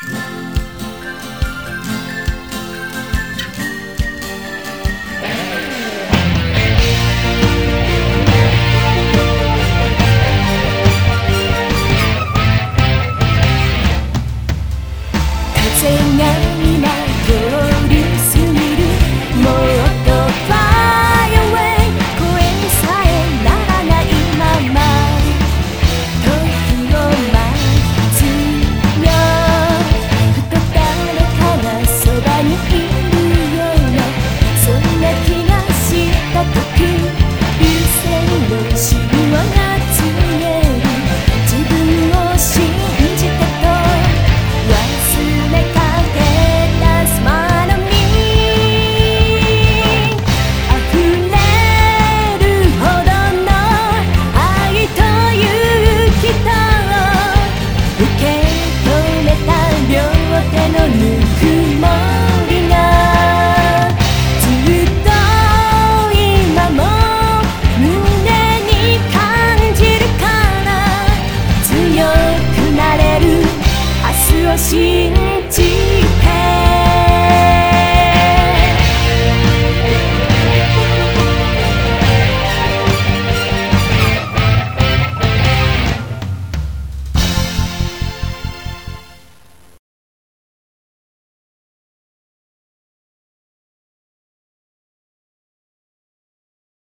เธอ así.